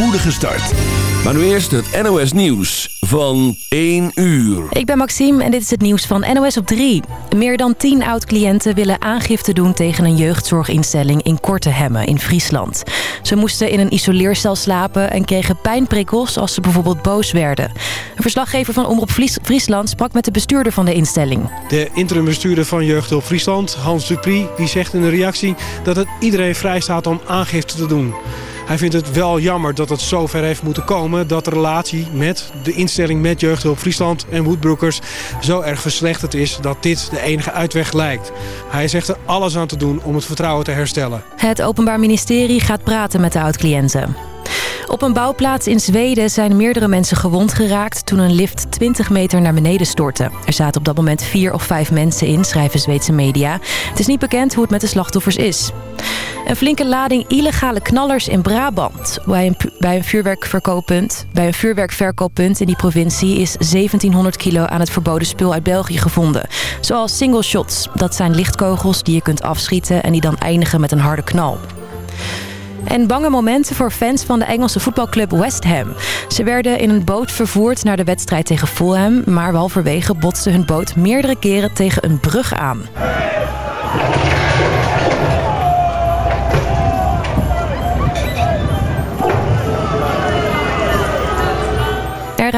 spoedige start. Maar nu eerst het NOS Nieuws van 1 uur. Ik ben Maxime en dit is het nieuws van NOS op 3. Meer dan 10 oud-cliënten willen aangifte doen tegen een jeugdzorginstelling in Kortehemme in Friesland. Ze moesten in een isoleercel slapen en kregen pijnprikkels als ze bijvoorbeeld boos werden. Een verslaggever van Omroep Friesland sprak met de bestuurder van de instelling. De interimbestuurder van Jeugdhulp Friesland, Hans Dupri, die zegt in een reactie dat het iedereen vrij staat om aangifte te doen. Hij vindt het wel jammer dat het zover heeft moeten komen... dat de relatie met de instelling met Jeugdhulp Friesland en Woodbrookers... zo erg verslechterd is dat dit de enige uitweg lijkt. Hij zegt er alles aan te doen om het vertrouwen te herstellen. Het Openbaar Ministerie gaat praten met de oud-cliënten. Op een bouwplaats in Zweden zijn meerdere mensen gewond geraakt... toen een lift 20 meter naar beneden stortte. Er zaten op dat moment vier of vijf mensen in, schrijven Zweedse media. Het is niet bekend hoe het met de slachtoffers is. Een flinke lading illegale knallers in Brabant. Bij een, bij een, vuurwerkverkooppunt, bij een vuurwerkverkooppunt in die provincie... is 1700 kilo aan het verboden spul uit België gevonden. Zoals single shots. Dat zijn lichtkogels die je kunt afschieten... en die dan eindigen met een harde knal. En bange momenten voor fans van de Engelse voetbalclub West Ham. Ze werden in een boot vervoerd naar de wedstrijd tegen Fulham... maar halverwege botste hun boot meerdere keren tegen een brug aan.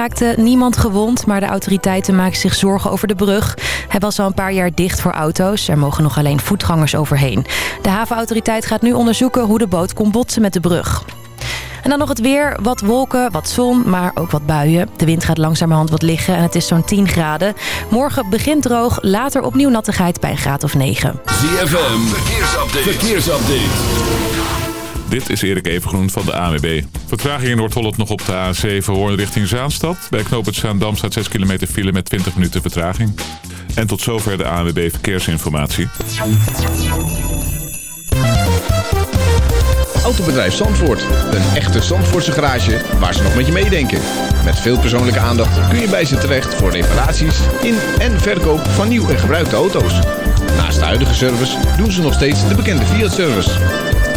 Raakte niemand gewond, maar de autoriteiten maken zich zorgen over de brug. Hij was al een paar jaar dicht voor auto's. Er mogen nog alleen voetgangers overheen. De havenautoriteit gaat nu onderzoeken hoe de boot kon botsen met de brug. En dan nog het weer. Wat wolken, wat zon, maar ook wat buien. De wind gaat langzamerhand wat liggen en het is zo'n 10 graden. Morgen begint droog, later opnieuw nattigheid bij een graad of 9. ZFM, verkeersupdate. verkeersupdate. Dit is Erik Evengroen van de ANWB. Vertraging in Noord-Holland nog op de A7 Hoorn richting Zaanstad. Bij knooppunt Zaandam staat 6 kilometer file met 20 minuten vertraging. En tot zover de ANWB Verkeersinformatie. Autobedrijf Zandvoort. Een echte Zandvoortse garage waar ze nog met je meedenken. Met veel persoonlijke aandacht kun je bij ze terecht voor reparaties in en verkoop van nieuw en gebruikte auto's. Naast de huidige service doen ze nog steeds de bekende Fiat-service.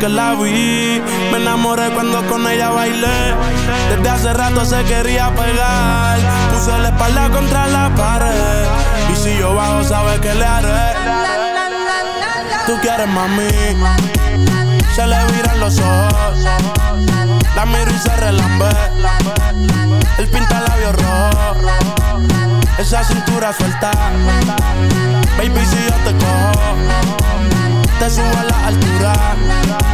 Que la vi. Me enamoré cuando con ella bailé. Desde hace rato se quería pegar. Puse la espalda contra la pared. Y si yo bajo, sabes que le haré. Tú quieres mami. Se le viran los ojos. La miro y se relambe. El pinta labios rojo esa cintura suelta. Baby, si yo te cojo, te subo a la altura.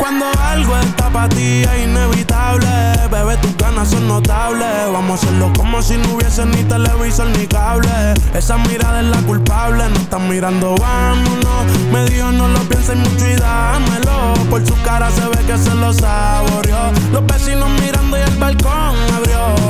Cuando algo está para ti es inevitable, bebé, tus ganas son notables. Vamos a hacerlo como si no hubiese ni televisor ni cable. Esa mirada es la culpable, no están mirando, vámonos. Me dijo no lo pienses mucho y dámelo. Por su cara se ve que se lo saboreó. Los vecinos mirando y el balcón abrió.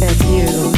It's you.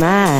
Man.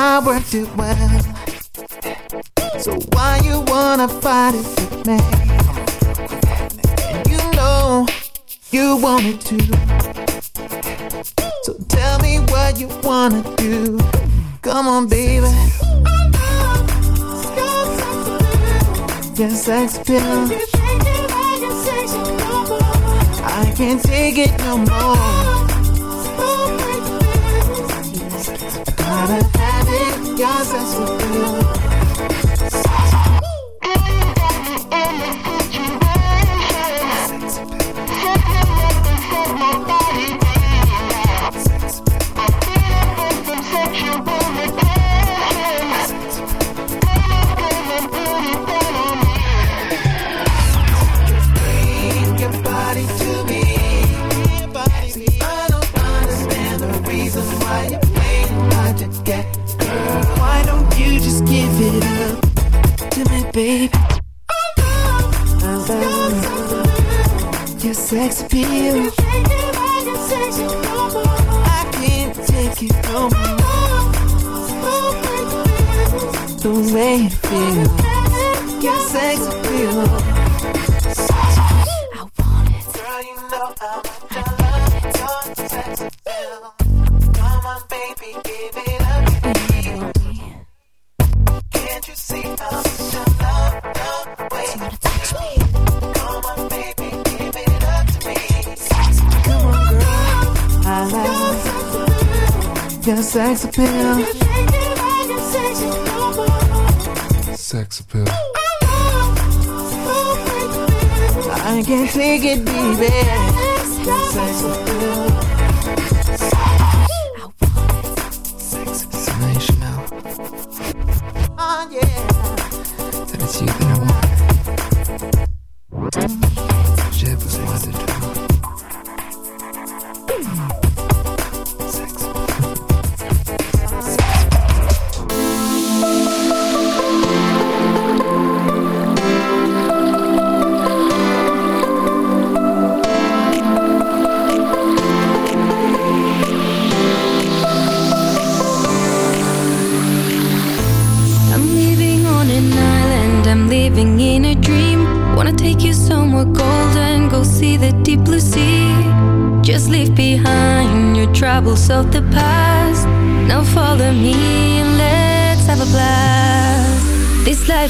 I worked it well. So why you wanna fight it with me? And you know you want wanted to. So tell me what you wanna do. Come on, baby. Your sex appeal. I can't take it no more. Gotta casas y sex appeal. I can't take it. The way Can't take it, baby. Yes, I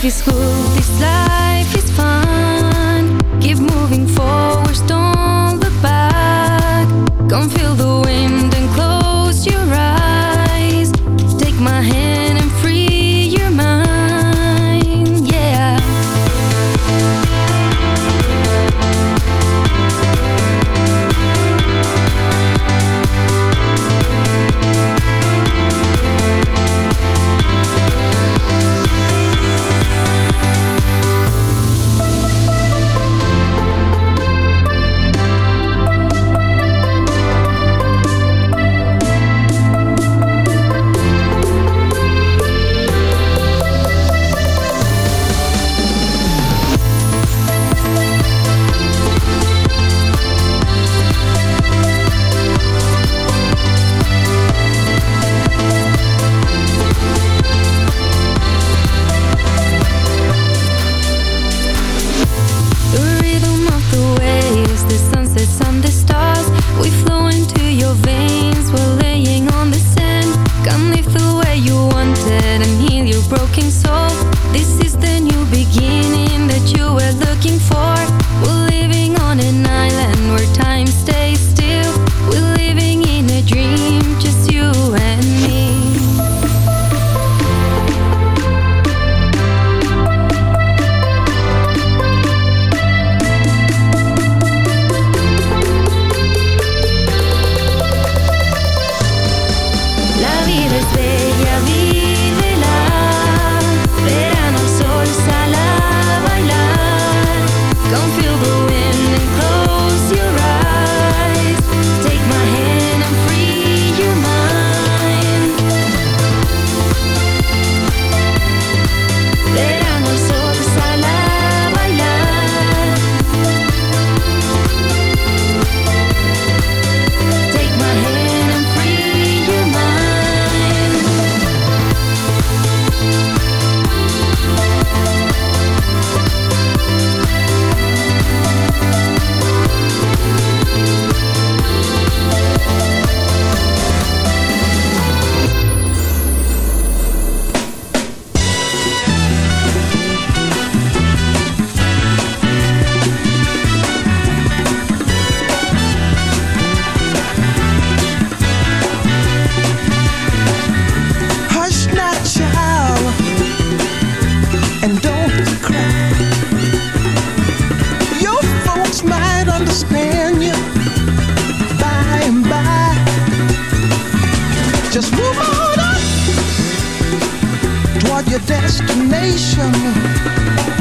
This school this life destination.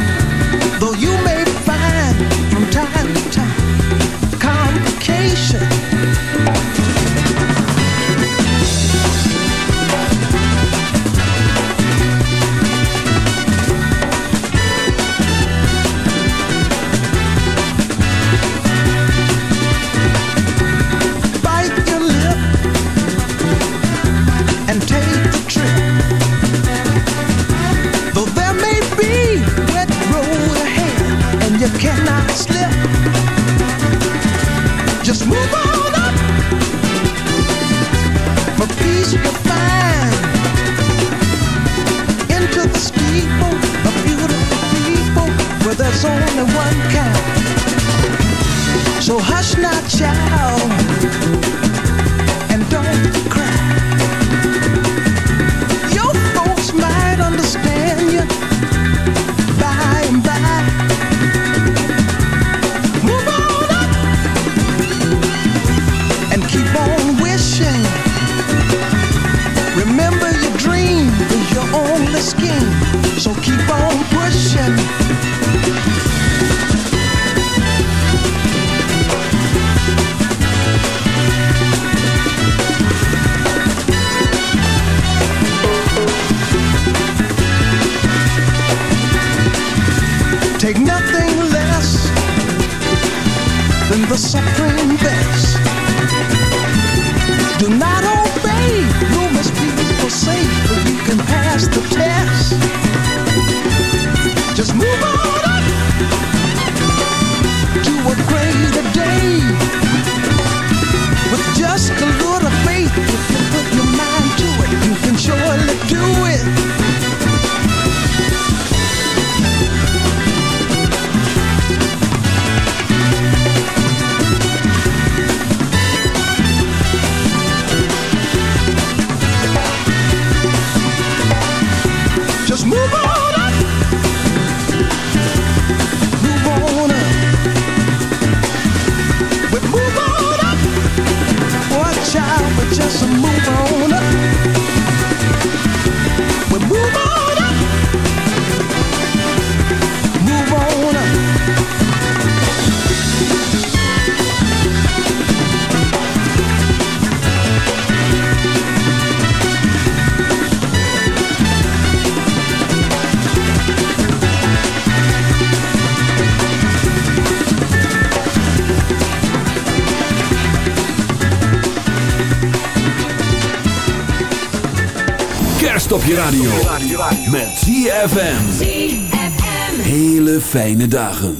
Fijne dagen.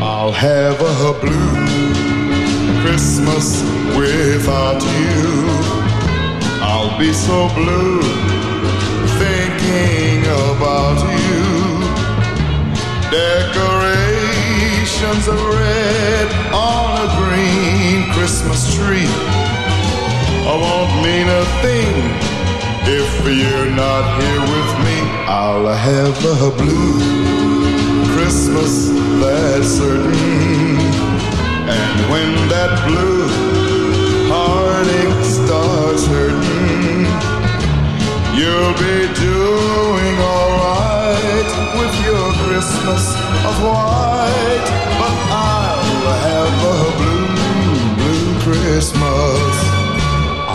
I'll have a blue Christmas without you. I'll be so blue thinking about you. Decorations of red on a green Christmas tree. I won't mean a thing if you're not here with me. I'll have a blue Christmas, that's certain. And when that blue heartache starts hurting, you'll be doing alright with your Christmas of white. But I'll have a blue, blue Christmas.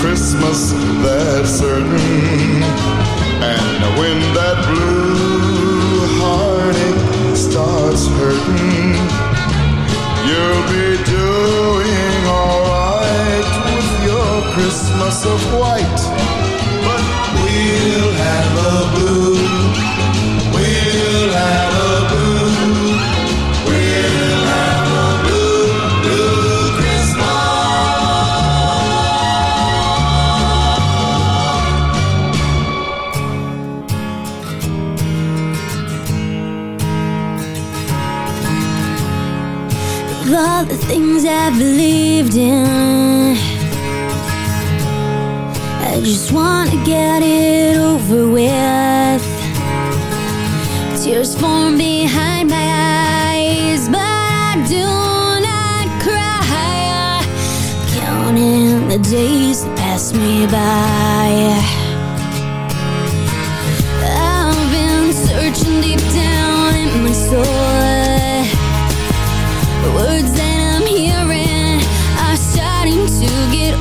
Christmas, that's certain. And when that blue heartache starts hurting, you'll be doing alright with your Christmas of white. But we'll have a things I believed in. I just wanna get it over with. Tears form behind my eyes But I do not cry. Counting the days that pass me by. I've been searching deep down in my soul.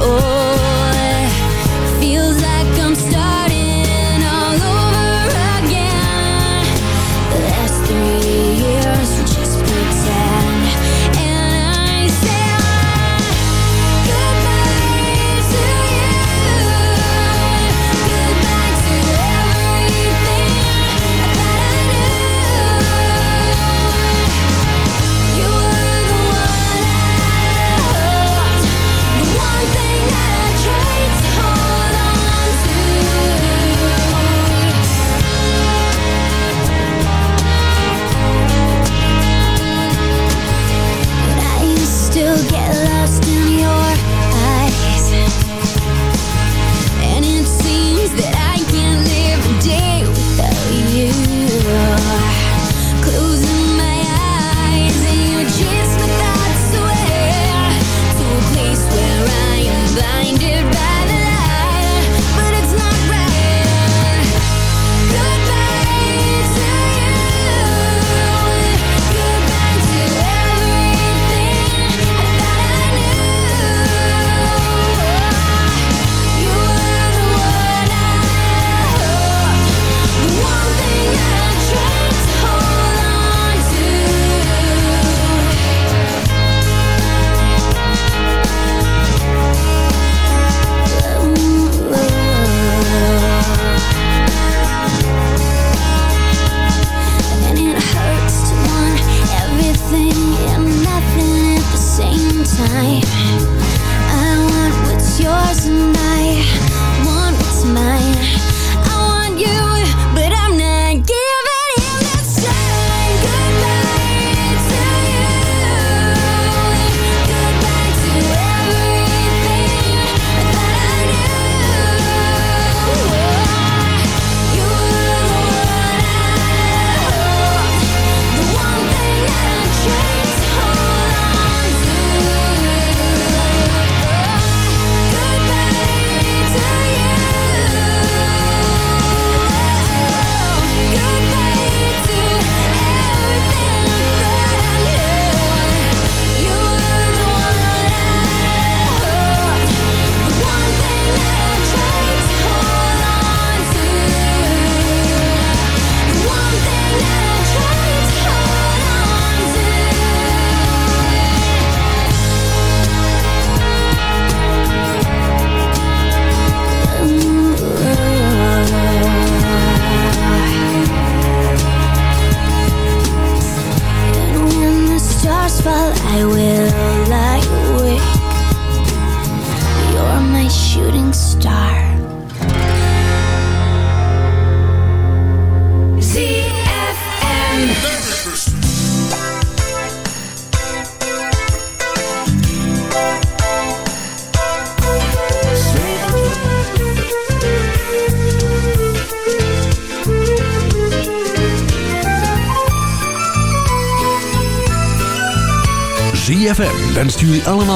oh.